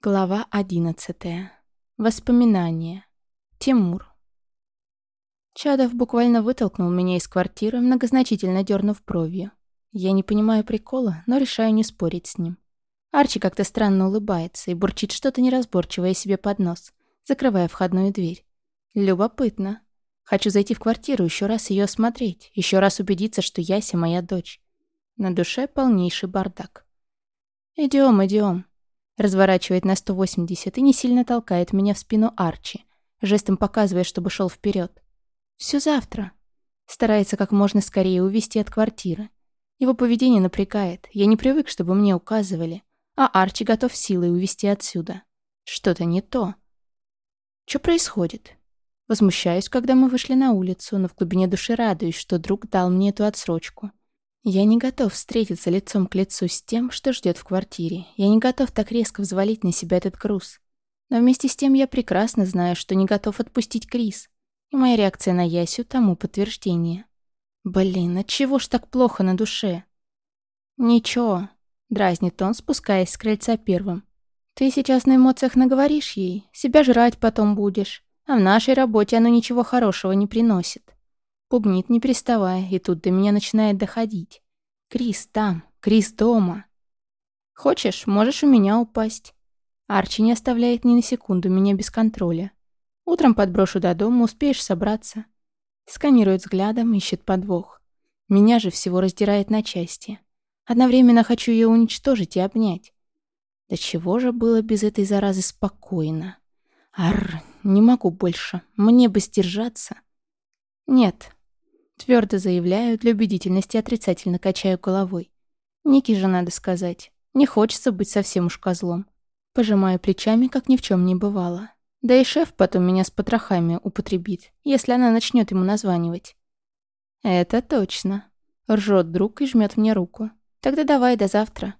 Глава одиннадцатая. Воспоминания. Тимур. Чадов буквально вытолкнул меня из квартиры, многозначительно дернув бровью. Я не понимаю прикола, но решаю не спорить с ним. Арчи как-то странно улыбается и бурчит что-то неразборчивое себе под нос, закрывая входную дверь. Любопытно. Хочу зайти в квартиру, еще раз ее осмотреть, еще раз убедиться, что Яся моя дочь. На душе полнейший бардак. Идем, идем. Разворачивает на 180 и не сильно толкает меня в спину Арчи, жестом показывая, чтобы шел вперед. Все завтра. Старается как можно скорее увести от квартиры. Его поведение напрягает. Я не привык, чтобы мне указывали. А Арчи готов силой увести отсюда. Что-то не то. Что происходит? Возмущаюсь, когда мы вышли на улицу, но в глубине души радуюсь, что друг дал мне эту отсрочку. Я не готов встретиться лицом к лицу с тем, что ждет в квартире. Я не готов так резко взвалить на себя этот груз. Но вместе с тем я прекрасно знаю, что не готов отпустить Крис. И моя реакция на Ясю тому подтверждение. Блин, от чего ж так плохо на душе? Ничего, дразнит он, спускаясь с крыльца первым. Ты сейчас на эмоциях наговоришь ей, себя жрать потом будешь. А в нашей работе оно ничего хорошего не приносит. Пугнит, не переставая, и тут до меня начинает доходить. Крис там, Крис дома. Хочешь, можешь у меня упасть. Арчи не оставляет ни на секунду меня без контроля. Утром подброшу до дома, успеешь собраться. Сканирует взглядом, ищет подвох. Меня же всего раздирает на части. Одновременно хочу ее уничтожить и обнять. Да чего же было без этой заразы спокойно? Ар, не могу больше. Мне бы сдержаться. Нет, Твердо заявляю, для убедительности отрицательно качаю головой. Ники же надо сказать. Не хочется быть совсем уж козлом. Пожимаю плечами, как ни в чем не бывало. Да и шеф потом меня с потрохами употребит, если она начнет ему названивать. Это точно. Ржет друг и жмет мне руку. Тогда давай до завтра.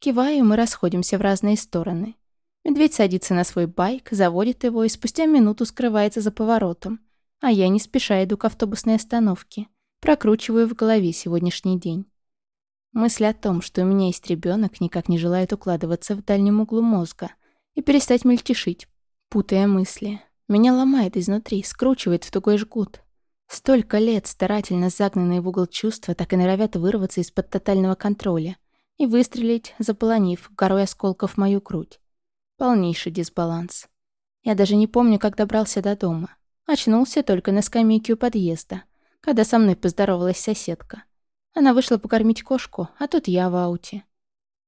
Киваю, мы расходимся в разные стороны. Медведь садится на свой байк, заводит его и спустя минуту скрывается за поворотом. А я не спеша иду к автобусной остановке. Прокручиваю в голове сегодняшний день. Мысль о том, что у меня есть ребенок, никак не желает укладываться в дальнем углу мозга и перестать мельтешить, путая мысли. Меня ломает изнутри, скручивает в тугой жгут. Столько лет старательно загнанные в угол чувства так и норовят вырваться из-под тотального контроля и выстрелить, заполонив горой осколков мою грудь. Полнейший дисбаланс. Я даже не помню, как добрался до дома. Очнулся только на скамейке у подъезда, когда со мной поздоровалась соседка. Она вышла покормить кошку, а тут я в ауте.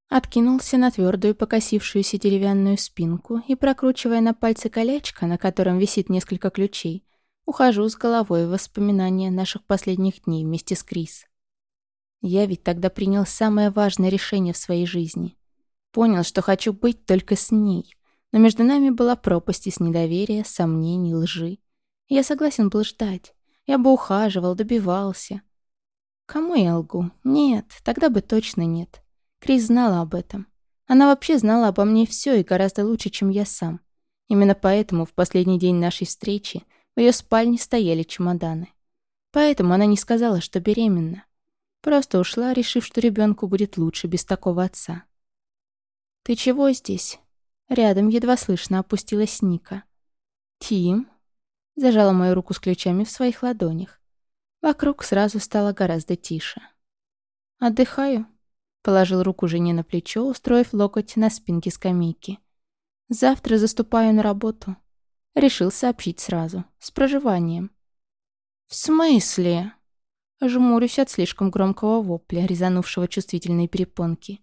Откинулся на твердую покосившуюся деревянную спинку и, прокручивая на пальце колечко, на котором висит несколько ключей, ухожу с головой в воспоминания наших последних дней вместе с Крис. Я ведь тогда принял самое важное решение в своей жизни. Понял, что хочу быть только с ней, но между нами была пропасть из недоверия, сомнений, лжи. Я согласен был ждать. Я бы ухаживал, добивался. Кому я лгу? Нет, тогда бы точно нет. Крис знала об этом. Она вообще знала обо мне все и гораздо лучше, чем я сам. Именно поэтому в последний день нашей встречи в ее спальне стояли чемоданы. Поэтому она не сказала, что беременна. Просто ушла, решив, что ребенку будет лучше без такого отца. «Ты чего здесь?» Рядом едва слышно опустилась Ника. «Тим?» Зажала мою руку с ключами в своих ладонях. Вокруг сразу стало гораздо тише. «Отдыхаю», — положил руку жене на плечо, устроив локоть на спинке скамейки. «Завтра заступаю на работу». Решил сообщить сразу, с проживанием. «В смысле?» Жмурюсь от слишком громкого вопля, резанувшего чувствительные перепонки.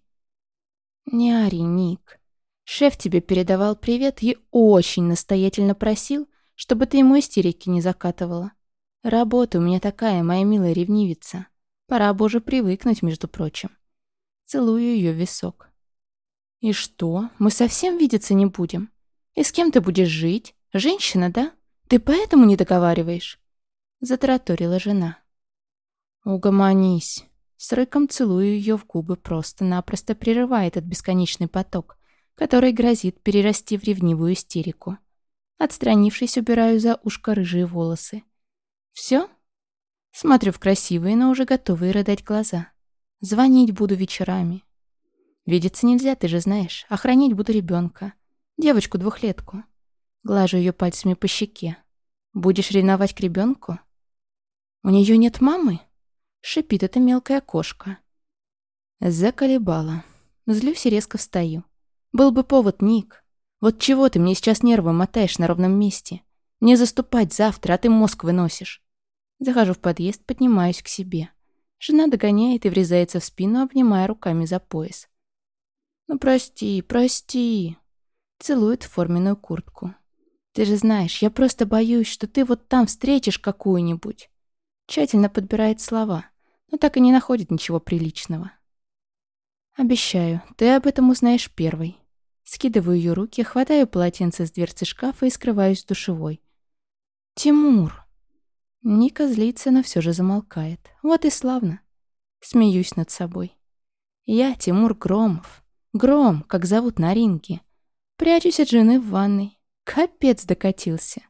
«Не ори, Ник. Шеф тебе передавал привет и очень настоятельно просил, чтобы ты ему истерики не закатывала. Работа у меня такая, моя милая ревнивица. Пора бы уже привыкнуть, между прочим. Целую ее висок. И что, мы совсем видеться не будем? И с кем ты будешь жить? Женщина, да? Ты поэтому не договариваешь? Затараторила жена. Угомонись. С рыком целую ее в губы, просто-напросто прерывая этот бесконечный поток, который грозит перерасти в ревнивую истерику. Отстранившись, убираю за ушко рыжие волосы. «Все?» Смотрю в красивые, но уже готовые рыдать глаза. Звонить буду вечерами. Видеться нельзя, ты же знаешь. Охранять буду ребенка. Девочку-двухлетку. Глажу ее пальцами по щеке. Будешь ревновать к ребенку? У нее нет мамы? Шипит эта мелкая кошка. Заколебала. Злюсь и резко встаю. Был бы повод, Ник. Вот чего ты мне сейчас нервы мотаешь на ровном месте? Не заступать завтра, а ты мозг выносишь. Захожу в подъезд, поднимаюсь к себе. Жена догоняет и врезается в спину, обнимая руками за пояс. «Ну прости, прости!» Целует форменную куртку. «Ты же знаешь, я просто боюсь, что ты вот там встретишь какую-нибудь». Тщательно подбирает слова, но так и не находит ничего приличного. «Обещаю, ты об этом узнаешь первой». Скидываю ее руки, хватаю полотенце с дверцы шкафа и скрываюсь в душевой. «Тимур!» Ника злится, но все же замолкает. Вот и славно. Смеюсь над собой. Я Тимур Громов. Гром, как зовут на ринге. Прячусь от жены в ванной. Капец докатился.